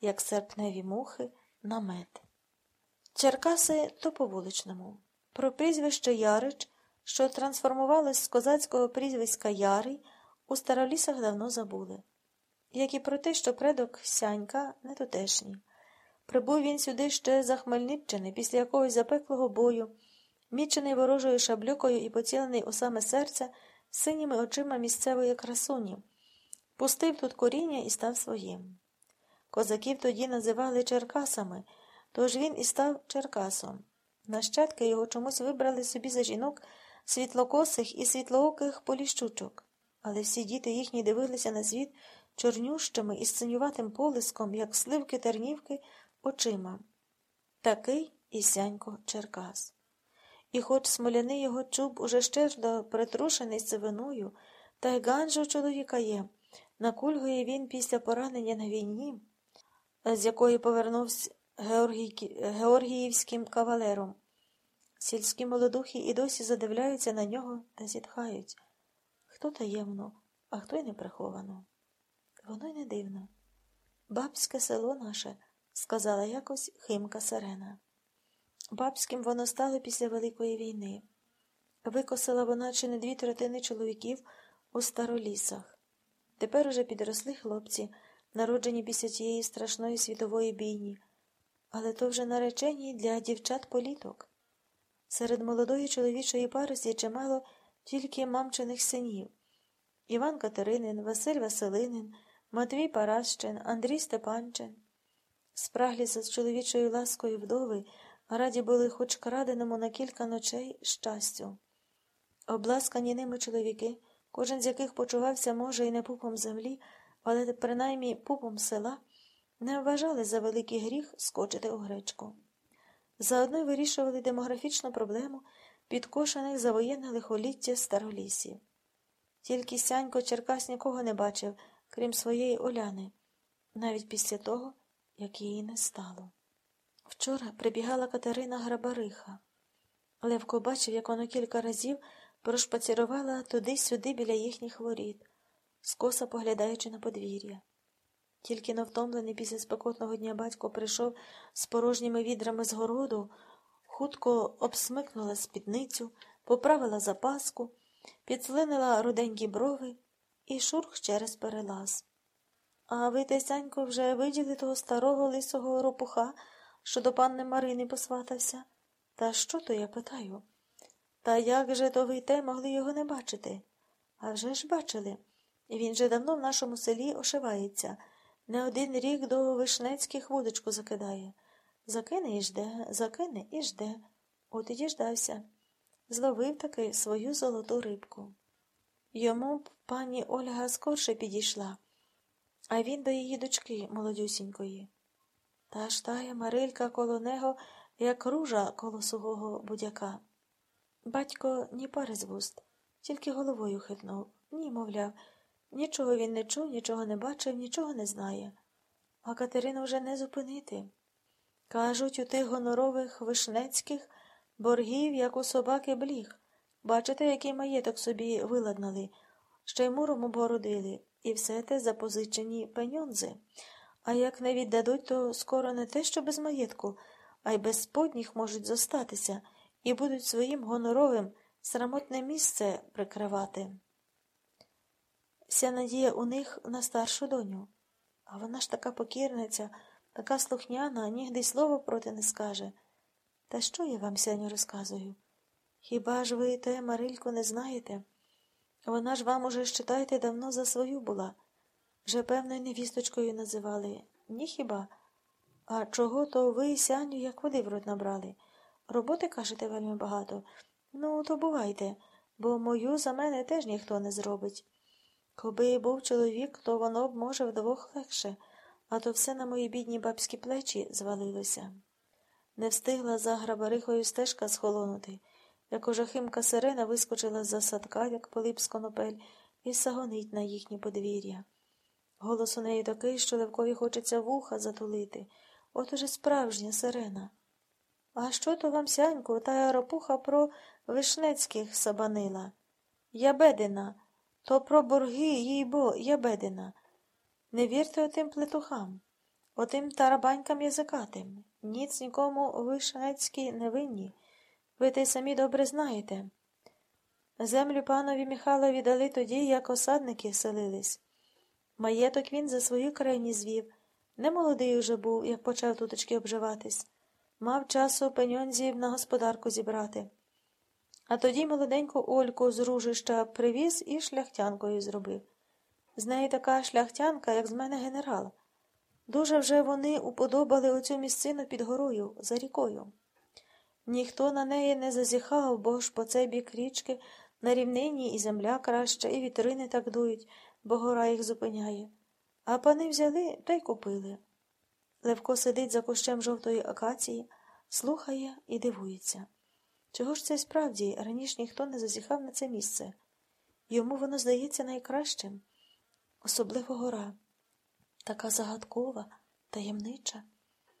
як серпневі мухи, на мед. Черкаси то по вуличному. Про прізвище Ярич, що трансформувалось з козацького прізвиська Ярий, у старолісах давно забули, як і про те, що предок сянька не тутешній. Прибув він сюди ще за Хмельниччини після якогось запеклого бою, мічений ворожою шаблюкою і поцілений у саме серце синіми очима місцевої красуні, пустив тут коріння і став своїм. Козаків тоді називали Черкасами, тож він і став Черкасом. Нащадки його чомусь вибрали собі за жінок світлокосих і світлооких поліщучок, але всі діти їхні дивилися на світ чорнющими і синюватим полиском, як сливки тернівки, очима. Такий і сянько Черкас. І хоч смоляний його чуб уже щердо притрушений сивиною, та й ганжа у чоловіка є, накульгує він після поранення на війні, з якої повернувся Георгіївським кавалером. Сільські молодухи і досі задивляються на нього та зітхають хто таємно, а хто й не приховано. Воно й не дивно. Бабське село наше, сказала якось Химка Сирена. Бабським воно стало після Великої війни. Викосила вона чи не дві третини чоловіків у старолісах. Тепер уже підросли хлопці, народжені після тієї страшної світової бійні, але то вже наречені для дівчат-політок. Серед молодої чоловічої пари чимало тільки мамчиних синів Іван Катеринин, Василь Василинин, Матвій Паращин, Андрій Степанчин. Спрагліся з чоловічою ласкою вдови, раді були хоч краденому на кілька ночей щастю. Обласкані ними чоловіки, кожен з яких почувався, може, і не пупом землі, але принаймні пупом села, не вважали за великий гріх скочити у гречку. Заодно вирішували демографічну проблему підкошених за воєнне лихоліття старолісів. Тільки сянько Черкас нікого не бачив, крім своєї Оляни, навіть після того, як її не стало. Вчора прибігала Катерина Грабариха. Левко бачив, як вона кілька разів прошпацірувала туди-сюди біля їхніх воріт, скоса поглядаючи на подвір'я. Тільки навтомлений після спекотного дня батько прийшов з порожніми відрами з городу, хутко обсмикнула спідницю, поправила запаску, підслинила руденькі брови і шурх через перелаз. А ви, Тесянько, вже виділи того старого лисого ропуха, що до панни Марини посватався? Та що то я питаю? Та як же то ви те могли його не бачити? А вже ж бачили. Він же давно в нашому селі ошивається. Не один рік до Вишнецьких вудочку закидає. Закине і жде, закине і жде. От і діждався. Зловив таки свою золоту рибку. Йому б пані Ольга скорше підійшла, а він до її дочки молодюсінької. Та ж тая Марилька коло него, як ружа коло сухого будяка. Батько ні пари з вуст, тільки головою хитнув, ні, мовляв. Нічого він не чув, нічого не бачив, нічого не знає. А Катерину вже не зупинити. Кажуть, у тих гонорових вишнецьких боргів, як у собаки бліг. Бачите, який маєток собі виладнали, ще й муром обгородили, і все те запозичені пеньонзи. А як не віддадуть, то скоро не те, що без маєтку, а й без сподніх можуть зостатися і будуть своїм гоноровим срамотне місце прикривати. Вся надія у них на старшу доню. А вона ж така покірниця, така слухняна, нігде й слова проти не скаже. Та що я вам сьогодні розказую? Хіба ж ви те, Марилько, не знаєте? Вона ж вам уже, считайте, давно за свою була. Вже, певною невісточкою називали. Ні хіба? А чого то ви, сяню, як води в рот набрали? Роботи, кажете, вельми багато. Ну, то бувайте, бо мою за мене теж ніхто не зробить. Коби був чоловік, то воно б, може, вдвох легше, а то все на мої бідні бабські плечі звалилося. Не встигла за грабарихою стежка схолонути, як уже химка сирена вискочила з-за садка, як Пилип з конопель, і сагонить на їхнє подвір'я. Голос у неї такий, що Левкові хочеться вуха затулити. От уже справжня сирена. А що то вам, сяньку, та аеропуха про Вишнецьких сабанила? Я бедина. То про борги, їй бо, я бедина. Не вірте отим плетухам. Отим тарабанькам язикатим. Ніц нікому ви шанецькі не винні. Ви те самі добре знаєте. Землю панові Михайлові дали тоді, як осадники селились. Маєток він за свої країні звів. Не молодий уже був, як почав туточки обживатись. Мав часу пеньонзів на господарку зібрати. А тоді молоденьку Ольку з ружища привіз і шляхтянкою зробив. З неї така шляхтянка, як з мене генерал. Дуже вже вони уподобали оцю місцину під горою, за рікою. Ніхто на неї не зазіхав, бо ж по цей бік річки на рівнині і земля краща, і вітри так дують, бо гора їх зупиняє. А пани взяли та й купили. Левко сидить за кущем жовтої акації, слухає і дивується. Чого ж це справді раніше ніхто не зазіхав на це місце? Йому воно здається найкращим, особливо гора, така загадкова, таємнича.